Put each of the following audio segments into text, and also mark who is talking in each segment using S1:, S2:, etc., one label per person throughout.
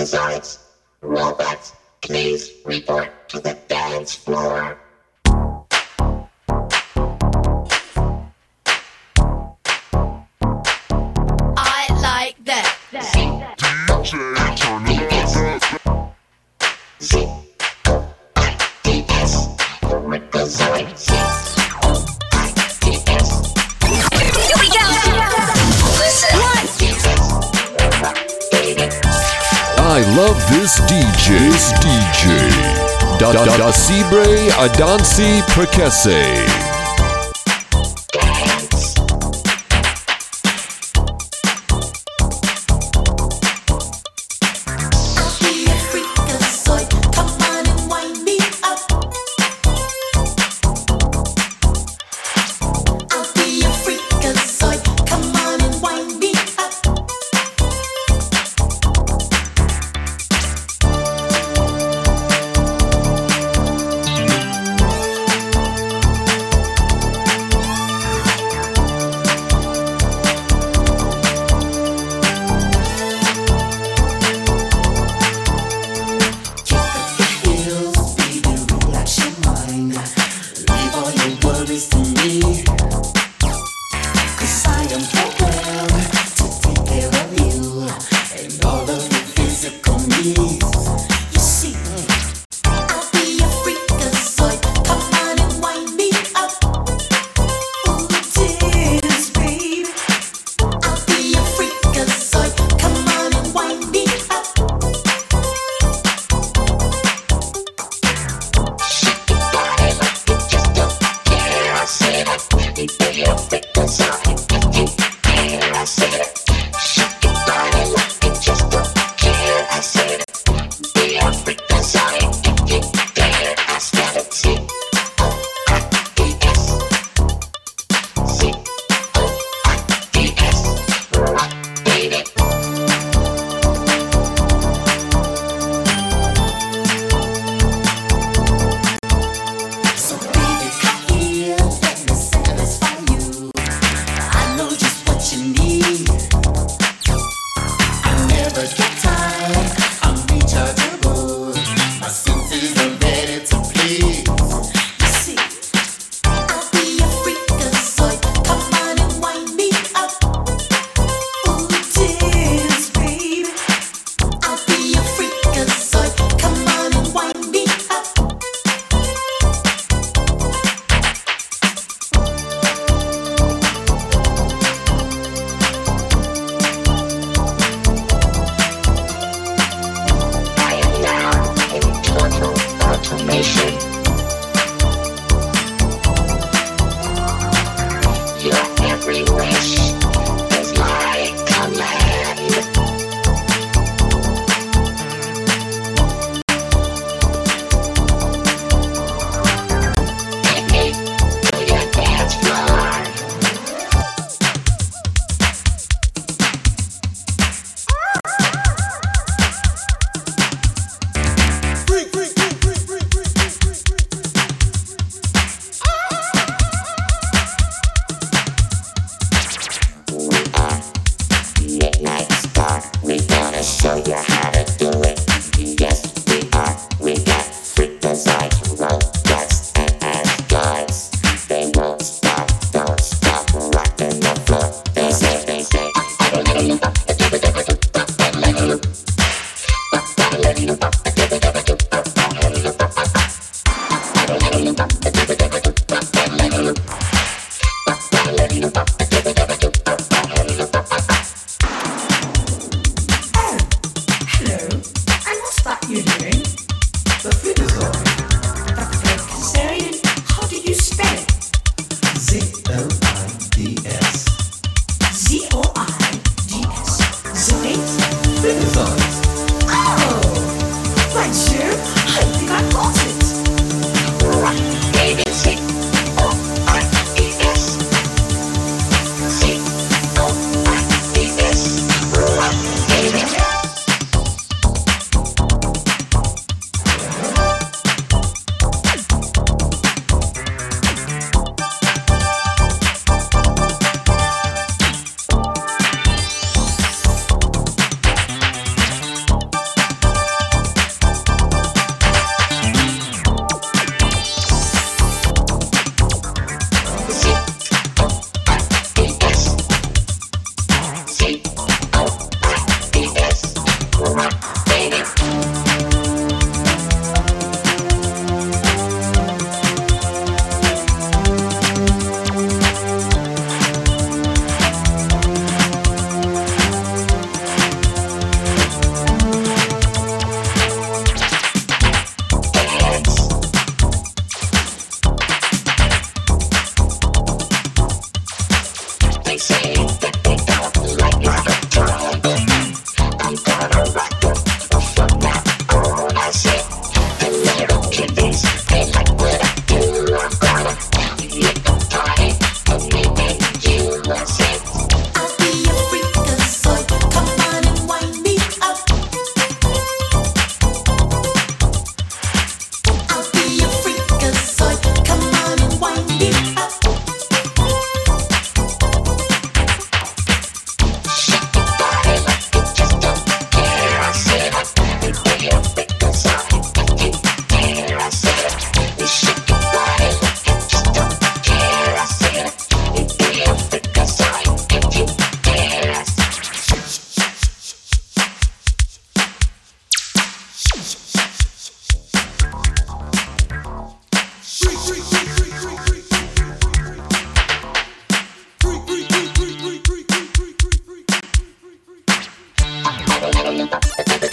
S1: episodes. Robots, please report to the dance floor.
S2: da, da, da, da Sibre Adansi
S3: Música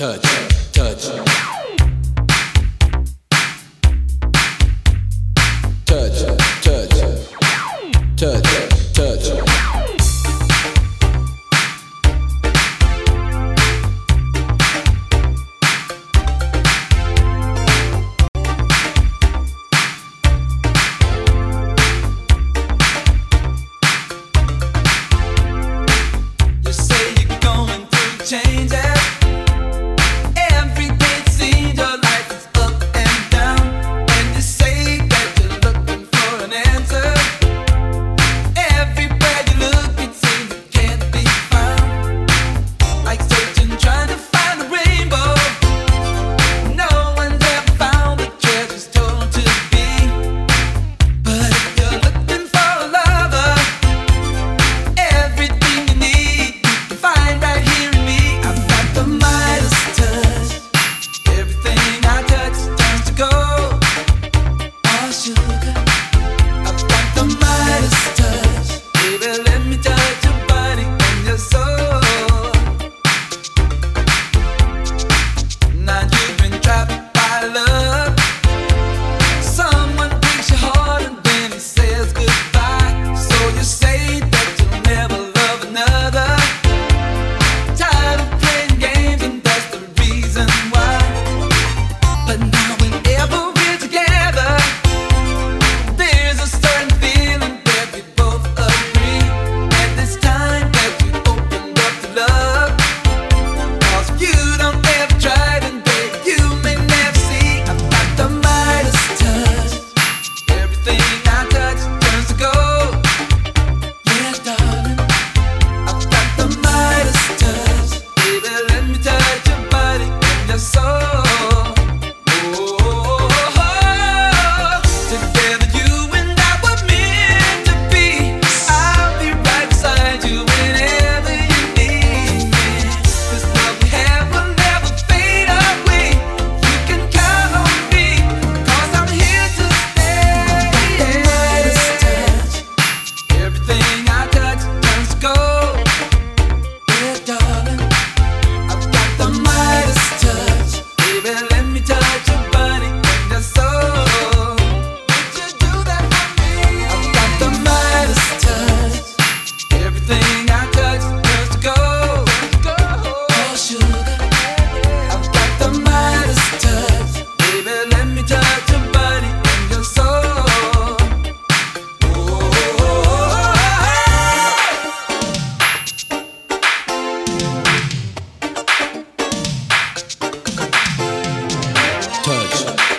S3: You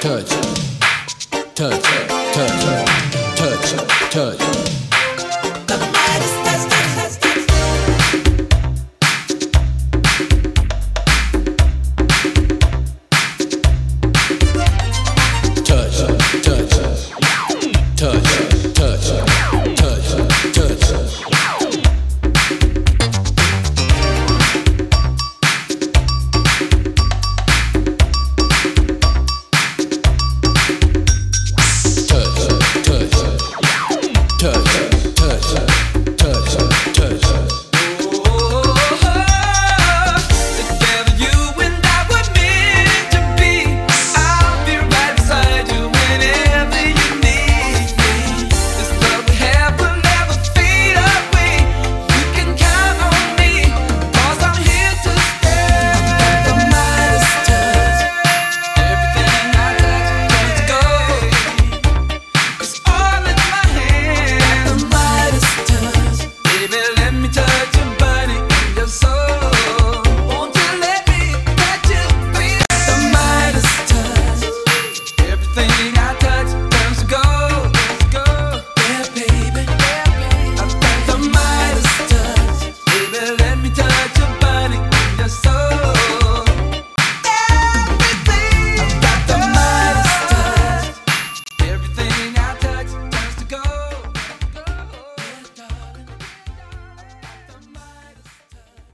S4: touch, touch, touch, touch, touch.